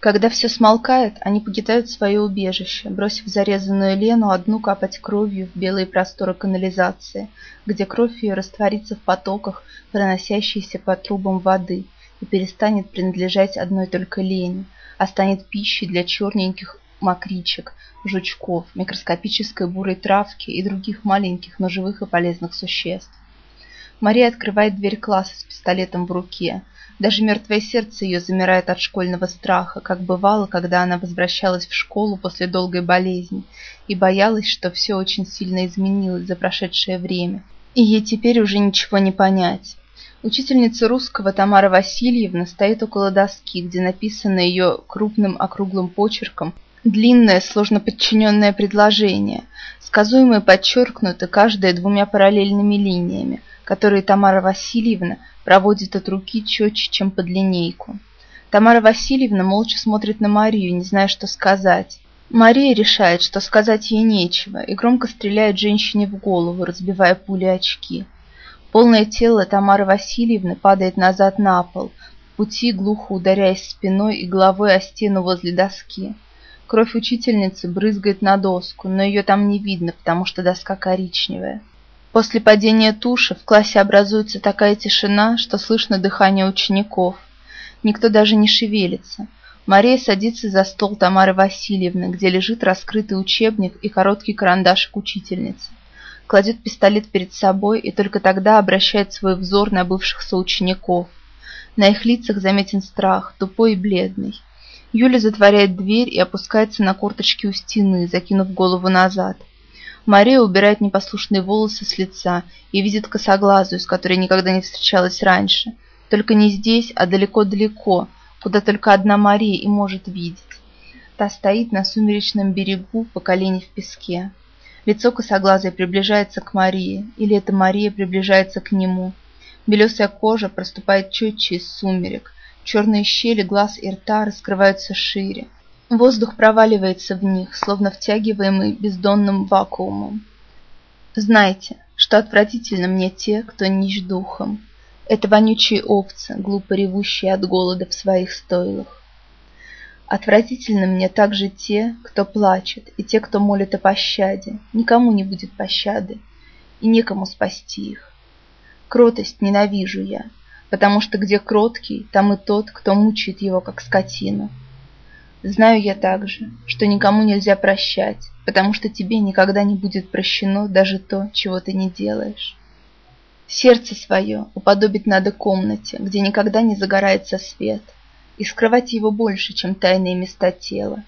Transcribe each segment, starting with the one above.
Когда все смолкает, они покидают свое убежище, бросив зарезанную Лену одну капать кровью в белые просторы канализации, где кровь ее растворится в потоках, проносящейся по трубам воды, и перестанет принадлежать одной только Лене, а станет пищей для черненьких мокричек, жучков, микроскопической бурой травки и других маленьких, но живых и полезных существ. Мария открывает дверь класса с пистолетом в руке. Даже мертвое сердце ее замирает от школьного страха, как бывало, когда она возвращалась в школу после долгой болезни и боялась, что все очень сильно изменилось за прошедшее время, и ей теперь уже ничего не понять. Учительница русского Тамара Васильевна стоит около доски, где написано ее крупным округлым почерком длинное, сложно подчиненное предложение, сказуемое подчеркнуто каждое двумя параллельными линиями, которые Тамара Васильевна проводит от руки четче, чем под линейку. Тамара Васильевна молча смотрит на Марию, не зная, что сказать. Мария решает, что сказать ей нечего, и громко стреляет женщине в голову, разбивая пули очки. Полное тело Тамары Васильевны падает назад на пол, пути глухо ударяясь спиной и головой о стену возле доски. Кровь учительницы брызгает на доску, но ее там не видно, потому что доска коричневая. После падения туши в классе образуется такая тишина, что слышно дыхание учеников. Никто даже не шевелится. Мария садится за стол Тамары Васильевны, где лежит раскрытый учебник и короткий карандашик учительницы кладет пистолет перед собой и только тогда обращает свой взор на бывших соучеников. На их лицах заметен страх, тупой и бледный. Юля затворяет дверь и опускается на корточки у стены, закинув голову назад. Мария убирает непослушные волосы с лица и видит косоглазую, с которой никогда не встречалась раньше. Только не здесь, а далеко-далеко, куда только одна Мария и может видеть. Та стоит на сумеречном берегу по колени в песке. Лицо косоглазой приближается к Марии, или это Мария приближается к нему. Белесая кожа проступает четче из сумерек. Черные щели глаз и рта раскрываются шире. Воздух проваливается в них, словно втягиваемый бездонным вакуумом. Знайте, что отвратительно мне те, кто нищ духом. Это вонючие овцы, глупо ревущие от голода в своих стойлах. Отвратительны мне также те, кто плачет, и те, кто молит о пощаде. Никому не будет пощады, и некому спасти их. Кротость ненавижу я, потому что где кроткий, там и тот, кто мучает его, как скотину. Знаю я также, что никому нельзя прощать, потому что тебе никогда не будет прощено даже то, чего ты не делаешь. Сердце свое уподобить надо комнате, где никогда не загорается свет — и скрывать его больше, чем тайные места тела,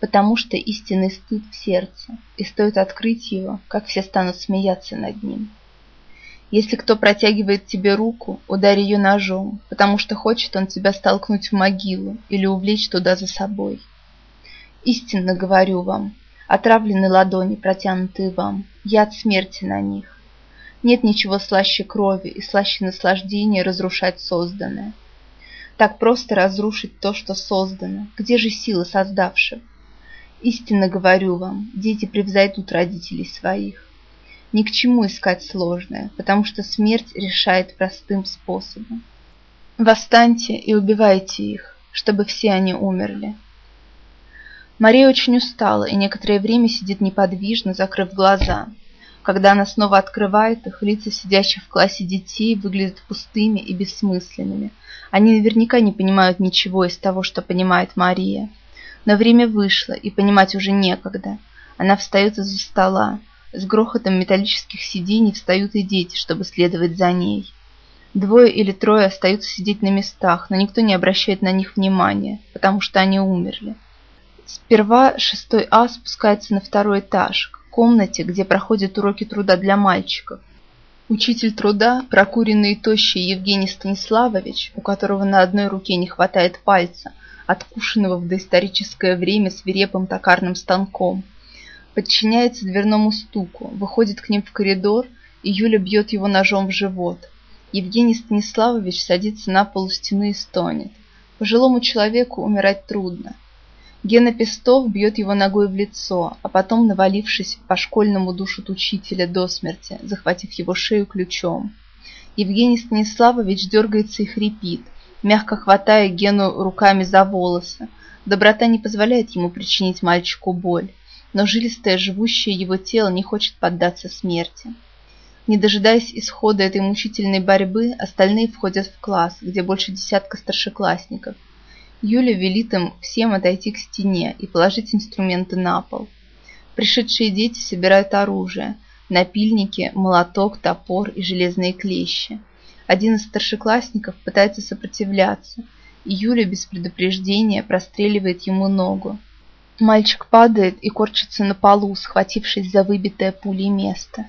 потому что истинный стыд в сердце, и стоит открыть его, как все станут смеяться над ним. Если кто протягивает тебе руку, ударь ее ножом, потому что хочет он тебя столкнуть в могилу или увлечь туда за собой. Истинно говорю вам, отравлены ладони, протянутые вам, яд смерти на них. Нет ничего слаще крови и слаще наслаждения разрушать созданное. Так просто разрушить то, что создано. Где же сила создавшего? Истинно говорю вам, дети превзойдут родителей своих. Ни к чему искать сложное, потому что смерть решает простым способом. Восстаньте и убивайте их, чтобы все они умерли. Мария очень устала и некоторое время сидит неподвижно, закрыв глаза. Когда она снова открывает их, лица сидящих в классе детей выглядят пустыми и бессмысленными. Они наверняка не понимают ничего из того, что понимает Мария. Но время вышло, и понимать уже некогда. Она встает из-за стола. С грохотом металлических сидений встают и дети, чтобы следовать за ней. Двое или трое остаются сидеть на местах, но никто не обращает на них внимания, потому что они умерли. Сперва шестой А спускается на второй этаж, комнате, где проходят уроки труда для мальчиков. Учитель труда, прокуренный и тощий Евгений Станиславович, у которого на одной руке не хватает пальца, откушенного в доисторическое время свирепым токарным станком, подчиняется дверному стуку, выходит к ним в коридор, и Юля бьет его ножом в живот. Евгений Станиславович садится на полу стены и стонет. Пожилому человеку умирать трудно. Гена Пестов бьет его ногой в лицо, а потом, навалившись по школьному душит учителя до смерти, захватив его шею ключом. Евгений Станиславович дергается и хрипит, мягко хватая Гену руками за волосы, Доброта не позволяет ему причинить мальчику боль, но жилистое, живущее его тело не хочет поддаться смерти. Не дожидаясь исхода этой мучительной борьбы, остальные входят в класс, где больше десятка старшеклассников. Юля велит им всем отойти к стене и положить инструменты на пол. Пришедшие дети собирают оружие – напильники, молоток, топор и железные клещи. Один из старшеклассников пытается сопротивляться, и Юля без предупреждения простреливает ему ногу. Мальчик падает и корчится на полу, схватившись за выбитое пулей место.